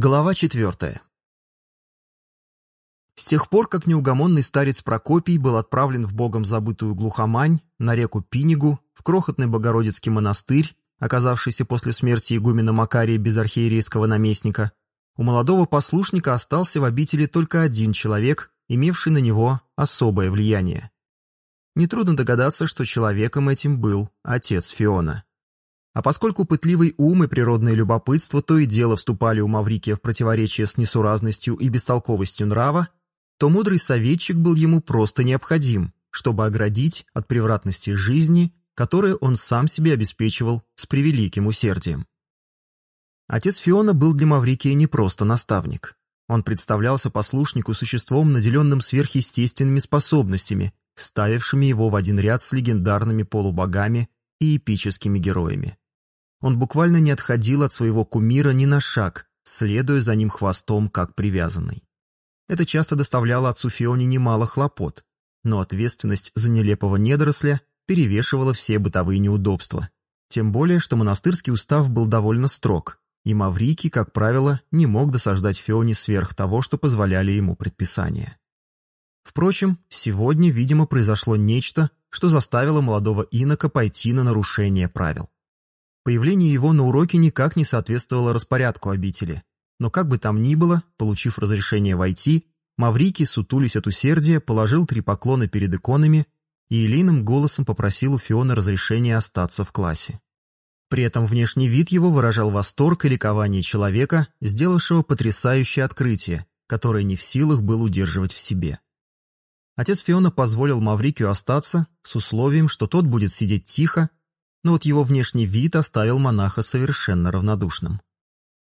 Глава четвертая. С тех пор, как неугомонный старец Прокопий был отправлен в богом забытую глухомань, на реку Пинигу, в крохотный Богородицкий монастырь, оказавшийся после смерти игумена Макария без архиерейского наместника, у молодого послушника остался в обители только один человек, имевший на него особое влияние. Нетрудно догадаться, что человеком этим был отец Фиона. А поскольку пытливый ум и природное любопытство то и дело вступали у Маврикия в противоречие с несуразностью и бестолковостью нрава, то мудрый советчик был ему просто необходим, чтобы оградить от превратности жизни, которую он сам себе обеспечивал с превеликим усердием. Отец Фиона был для Маврикия не просто наставник. Он представлялся послушнику существом, наделенным сверхъестественными способностями, ставившими его в один ряд с легендарными полубогами и эпическими героями. Он буквально не отходил от своего кумира ни на шаг, следуя за ним хвостом, как привязанный. Это часто доставляло отцу Фионе немало хлопот, но ответственность за нелепого недоросля перевешивала все бытовые неудобства. Тем более, что монастырский устав был довольно строг, и Маврикий, как правило, не мог досаждать Феоне сверх того, что позволяли ему предписания. Впрочем, сегодня, видимо, произошло нечто, что заставило молодого инока пойти на нарушение правил. Появление его на уроке никак не соответствовало распорядку обители. Но как бы там ни было, получив разрешение войти, Маврикий, сутулись от усердия, положил три поклона перед иконами и елейным голосом попросил у Фиона разрешения остаться в классе. При этом внешний вид его выражал восторг и ликование человека, сделавшего потрясающее открытие, которое не в силах был удерживать в себе. Отец Фиона позволил Маврикию остаться с условием, что тот будет сидеть тихо но вот его внешний вид оставил монаха совершенно равнодушным.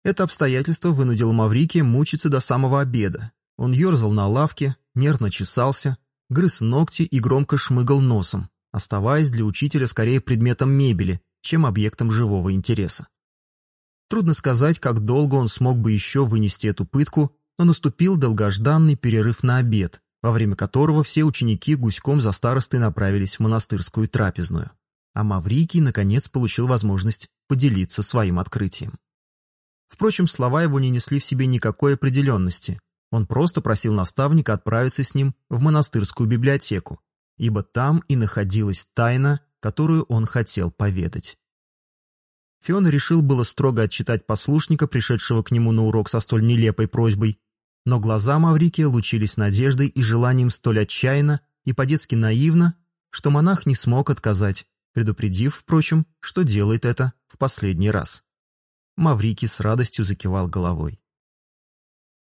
Это обстоятельство вынудило Маврикия мучиться до самого обеда. Он ерзал на лавке, нервно чесался, грыз ногти и громко шмыгал носом, оставаясь для учителя скорее предметом мебели, чем объектом живого интереса. Трудно сказать, как долго он смог бы еще вынести эту пытку, но наступил долгожданный перерыв на обед, во время которого все ученики гуськом за старостой направились в монастырскую трапезную а Маврикий, наконец, получил возможность поделиться своим открытием. Впрочем, слова его не несли в себе никакой определенности. Он просто просил наставника отправиться с ним в монастырскую библиотеку, ибо там и находилась тайна, которую он хотел поведать. Фиона решил было строго отчитать послушника, пришедшего к нему на урок со столь нелепой просьбой, но глаза Маврикия лучились надеждой и желанием столь отчаянно и по-детски наивно, что монах не смог отказать, предупредив, впрочем, что делает это в последний раз. Маврикий с радостью закивал головой.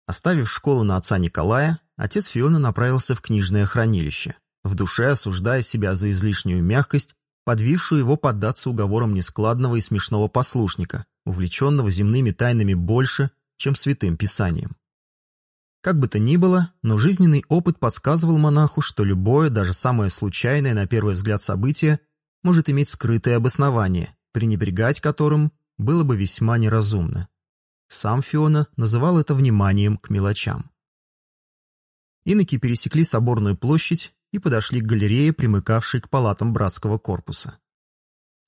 Оставив школу на отца Николая, отец Фиона направился в книжное хранилище, в душе осуждая себя за излишнюю мягкость, подвившую его поддаться уговорам нескладного и смешного послушника, увлеченного земными тайнами больше, чем святым писанием. Как бы то ни было, но жизненный опыт подсказывал монаху, что любое, даже самое случайное на первый взгляд событие может иметь скрытое обоснование, пренебрегать которым было бы весьма неразумно. Сам Фиона называл это вниманием к мелочам. Иноки пересекли соборную площадь и подошли к галерее, примыкавшей к палатам братского корпуса.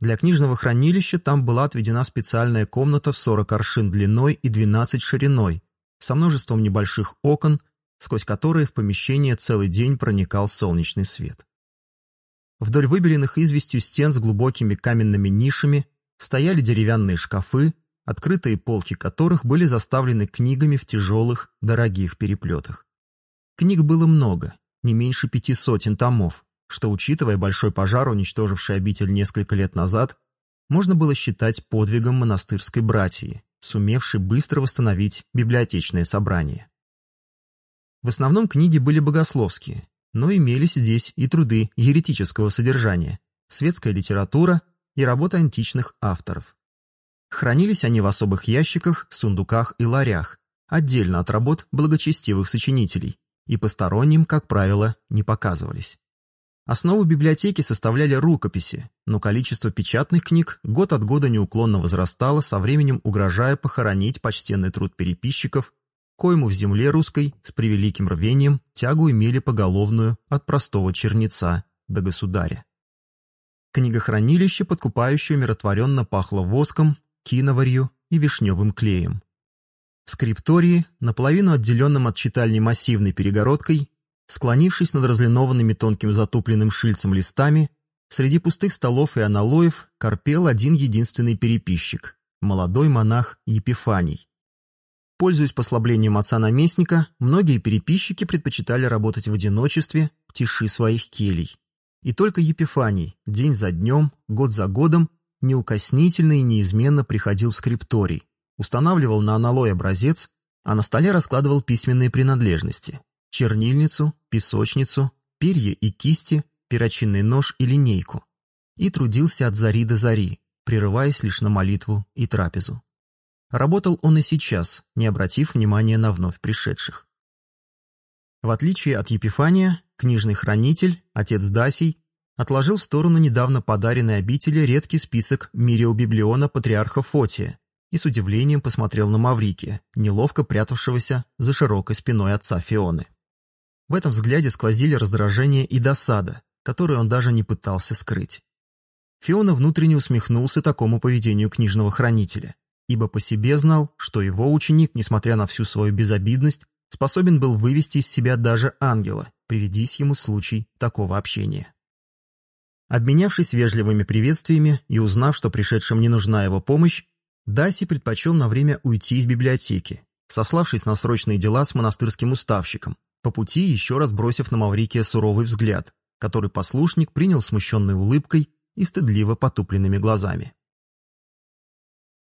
Для книжного хранилища там была отведена специальная комната в 40 аршин длиной и 12 шириной, со множеством небольших окон, сквозь которые в помещение целый день проникал солнечный свет. Вдоль выбеленных известью стен с глубокими каменными нишами стояли деревянные шкафы, открытые полки которых были заставлены книгами в тяжелых, дорогих переплетах. Книг было много, не меньше пяти сотен томов, что, учитывая большой пожар, уничтоживший обитель несколько лет назад, можно было считать подвигом монастырской братьи, сумевшей быстро восстановить библиотечное собрание. В основном книги были богословские, но имелись здесь и труды еретического содержания, светская литература и работы античных авторов. Хранились они в особых ящиках, сундуках и ларях, отдельно от работ благочестивых сочинителей, и посторонним, как правило, не показывались. Основу библиотеки составляли рукописи, но количество печатных книг год от года неуклонно возрастало, со временем угрожая похоронить почтенный труд переписчиков коему в земле русской с превеликим рвением тягу имели поголовную от простого черница до государя. Книгохранилище, подкупающее умиротворенно пахло воском, киноварью и вишневым клеем. В скриптории, наполовину отделенном от читальни массивной перегородкой, склонившись над разлинованными тонким затупленным шильцем листами, среди пустых столов и аналоев корпел один единственный переписчик – молодой монах Епифаний. Пользуясь послаблением отца-наместника, многие переписчики предпочитали работать в одиночестве, в тиши своих келей. И только Епифаний день за днем, год за годом неукоснительно и неизменно приходил в скрипторий, устанавливал на аналой образец, а на столе раскладывал письменные принадлежности – чернильницу, песочницу, перья и кисти, перочинный нож и линейку. И трудился от зари до зари, прерываясь лишь на молитву и трапезу. Работал он и сейчас, не обратив внимания на вновь пришедших. В отличие от Епифания, книжный хранитель, отец Дасий, отложил в сторону недавно подаренной обители редкий список Мирио-библиона патриарха Фотия и с удивлением посмотрел на Маврикия, неловко прятавшегося за широкой спиной отца Фионы. В этом взгляде сквозили раздражение и досада, которые он даже не пытался скрыть. Фиона внутренне усмехнулся такому поведению книжного хранителя, ибо по себе знал, что его ученик, несмотря на всю свою безобидность, способен был вывести из себя даже ангела, приведись ему случай такого общения. Обменявшись вежливыми приветствиями и узнав, что пришедшим не нужна его помощь, Даси предпочел на время уйти из библиотеки, сославшись на срочные дела с монастырским уставщиком, по пути еще раз бросив на Маврикия суровый взгляд, который послушник принял смущенной улыбкой и стыдливо потупленными глазами.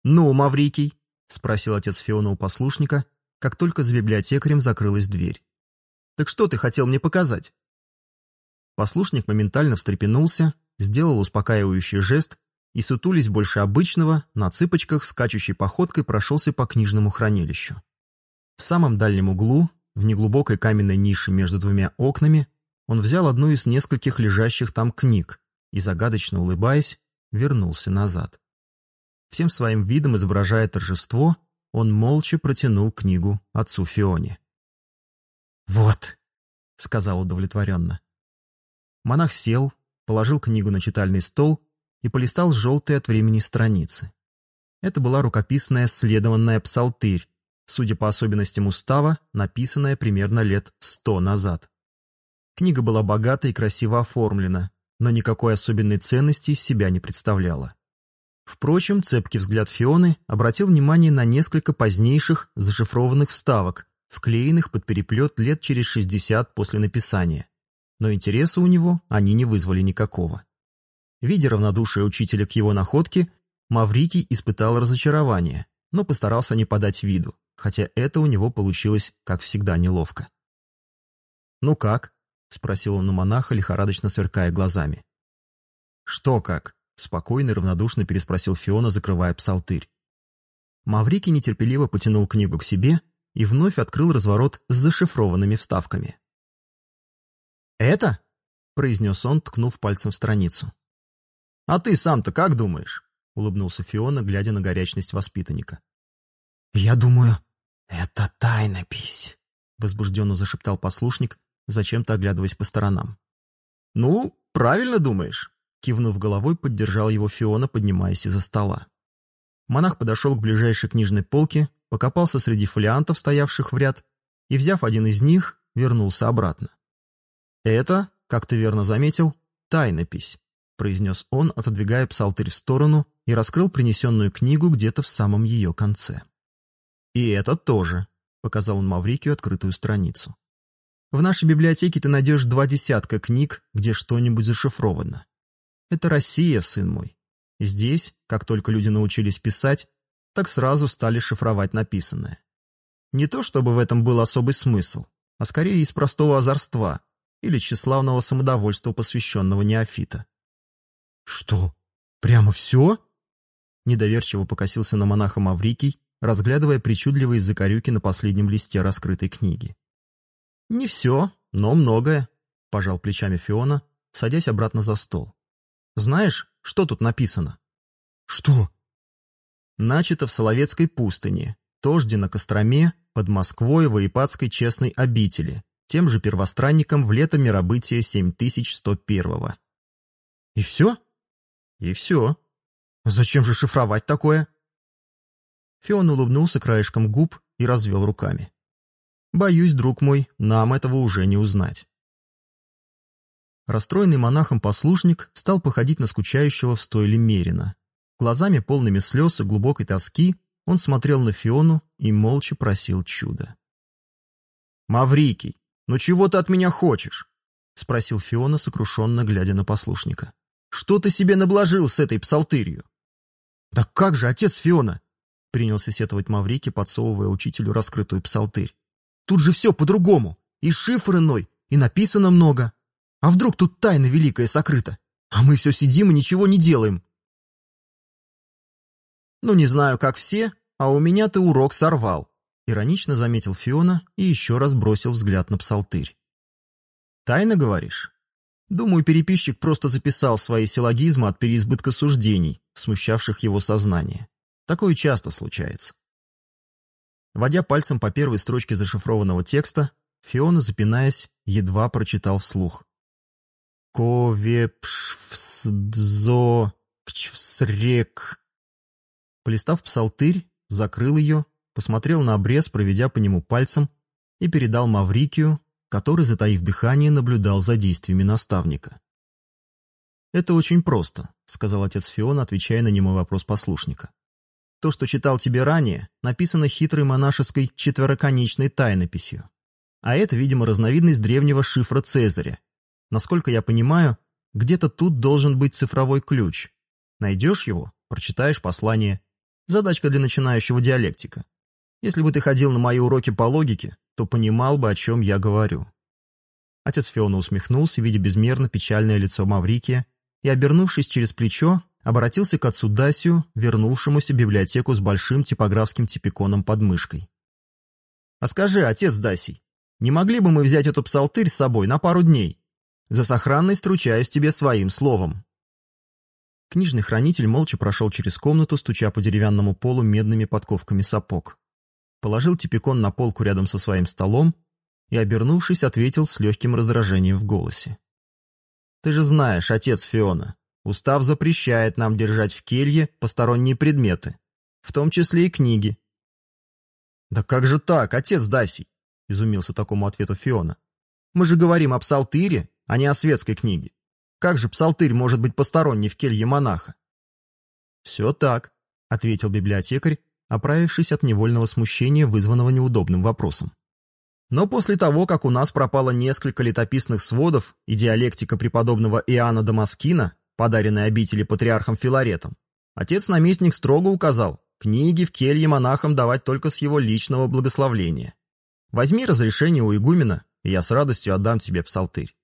«Ну, Маврикий?» — спросил отец Фиона у послушника, как только за библиотекарем закрылась дверь. «Так что ты хотел мне показать?» Послушник моментально встрепенулся, сделал успокаивающий жест и, сутулись больше обычного, на цыпочках скачущей походкой прошелся по книжному хранилищу. В самом дальнем углу, в неглубокой каменной нише между двумя окнами, он взял одну из нескольких лежащих там книг и, загадочно улыбаясь, вернулся назад. Всем своим видом изображая торжество, он молча протянул книгу отцу Фионе. «Вот», — сказал удовлетворенно. Монах сел, положил книгу на читальный стол и полистал желтые от времени страницы. Это была рукописная следованная псалтырь, судя по особенностям устава, написанная примерно лет сто назад. Книга была богата и красиво оформлена, но никакой особенной ценности из себя не представляла. Впрочем, цепкий взгляд Фионы обратил внимание на несколько позднейших зашифрованных вставок, вклеенных под переплет лет через 60 после написания но интереса у него они не вызвали никакого. Видя равнодушие учителя к его находке, Маврикий испытал разочарование, но постарался не подать виду, хотя это у него получилось, как всегда, неловко. «Ну как?» — спросил он у монаха, лихорадочно сверкая глазами. «Что как?» — спокойно и равнодушно переспросил Фиона, закрывая псалтырь. Маврикий нетерпеливо потянул книгу к себе и вновь открыл разворот с зашифрованными вставками. «Это?» — произнес он, ткнув пальцем в страницу. «А ты сам-то как думаешь?» — улыбнулся Фиона, глядя на горячность воспитанника. «Я думаю, это тайнопись», — возбужденно зашептал послушник, зачем-то оглядываясь по сторонам. «Ну, правильно думаешь», — кивнув головой, поддержал его Фиона, поднимаясь из-за стола. Монах подошел к ближайшей книжной полке, покопался среди фолиантов, стоявших в ряд, и, взяв один из них, вернулся обратно. «Это, как ты верно заметил, тайнопись», — произнес он, отодвигая псалтырь в сторону и раскрыл принесенную книгу где-то в самом ее конце. «И это тоже», — показал он Маврикию открытую страницу. «В нашей библиотеке ты найдешь два десятка книг, где что-нибудь зашифровано. Это Россия, сын мой. Здесь, как только люди научились писать, так сразу стали шифровать написанное. Не то чтобы в этом был особый смысл, а скорее из простого озорства, или тщеславного самодовольства посвященного неофита. «Что, прямо все?» Недоверчиво покосился на монаха Маврикий, разглядывая причудливые закорюки на последнем листе раскрытой книги. «Не все, но многое», — пожал плечами Фиона, садясь обратно за стол. «Знаешь, что тут написано?» «Что?» «Начато в Соловецкой пустыне, тожде на Костроме, под Москвой в Ипатской честной обители, тем же первостранником в лето миробытия 7101-го. И все? И все. Зачем же шифровать такое? Фион улыбнулся краешком губ и развел руками. «Боюсь, друг мой, нам этого уже не узнать». Расстроенный монахом послушник стал походить на скучающего в стойле Мерина. Глазами полными слез и глубокой тоски он смотрел на Фиону и молча просил чуда. «Маврикий, ну чего ты от меня хочешь?» — спросил Фиона, сокрушенно глядя на послушника. «Что ты себе наблажил с этой псалтырью?» «Да как же, отец Фиона!» — принялся сетовать Маврикий, подсовывая учителю раскрытую псалтырь. «Тут же все по-другому, и шифр иной, и написано много. А вдруг тут тайна великая сокрыта? А мы все сидим и ничего не делаем. «Ну, не знаю, как все, а у меня ты урок сорвал», — иронично заметил Фиона и еще раз бросил взгляд на псалтырь. «Тайна, говоришь?» Думаю, переписчик просто записал свои силлогизмы от переизбытка суждений, смущавших его сознание. Такое часто случается. Водя пальцем по первой строчке зашифрованного текста, Фиона, запинаясь, едва прочитал вслух. «Ковепшвсдзо кчвсрек Полистав псалтырь, закрыл ее, посмотрел на обрез, проведя по нему пальцем, и передал Маврикию, который, затаив дыхание, наблюдал за действиями наставника. «Это очень просто», — сказал отец Фиона, отвечая на немой вопрос послушника. «То, что читал тебе ранее, написано хитрой монашеской четвероконечной тайнописью. А это, видимо, разновидность древнего шифра Цезаря. Насколько я понимаю, где-то тут должен быть цифровой ключ. Найдешь его, прочитаешь послание Задачка для начинающего диалектика. Если бы ты ходил на мои уроки по логике, то понимал бы, о чем я говорю». Отец Феона усмехнулся, видя безмерно печальное лицо Маврикия, и, обернувшись через плечо, обратился к отцу Дасию, вернувшемуся в библиотеку с большим типографским типиконом под мышкой. «А скажи, отец Дасий, не могли бы мы взять эту псалтырь с собой на пару дней? За сохранность ручаюсь тебе своим словом». Книжный хранитель молча прошел через комнату, стуча по деревянному полу медными подковками сапог. Положил типикон на полку рядом со своим столом и, обернувшись, ответил с легким раздражением в голосе. «Ты же знаешь, отец Фиона, устав запрещает нам держать в келье посторонние предметы, в том числе и книги». «Да как же так, отец Дасий?» — изумился такому ответу Фиона. «Мы же говорим о псалтыре, а не о светской книге. Как же псалтырь может быть посторонний в келье монаха? «Все так», — ответил библиотекарь, оправившись от невольного смущения, вызванного неудобным вопросом. Но после того, как у нас пропало несколько летописных сводов и диалектика преподобного Иоанна Дамаскина, подаренной обители патриархом Филаретом, отец-наместник строго указал, книги в келье монахам давать только с его личного благословления. Возьми разрешение у игумена, и я с радостью отдам тебе псалтырь.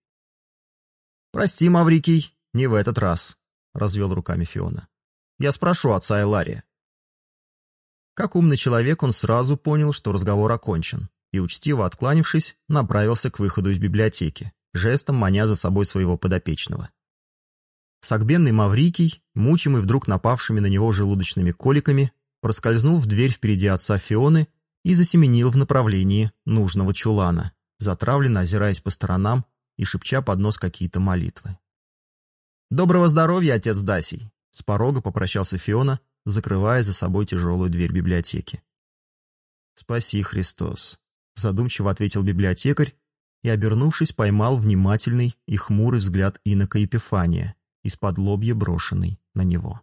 «Прости, Маврикий, не в этот раз», — развел руками Фиона. «Я спрошу отца Элария». Как умный человек, он сразу понял, что разговор окончен, и, учтиво откланившись, направился к выходу из библиотеки, жестом маня за собой своего подопечного. Согбенный Маврикий, мучимый вдруг напавшими на него желудочными коликами, проскользнул в дверь впереди отца Фионы и засеменил в направлении нужного чулана, затравленно озираясь по сторонам и шепча под нос какие-то молитвы. «Доброго здоровья, отец Дасий!» С порога попрощался Фиона, закрывая за собой тяжелую дверь библиотеки. «Спаси, Христос!» Задумчиво ответил библиотекарь и, обернувшись, поймал внимательный и хмурый взгляд инока Епифания, из-под лобья брошенный на него.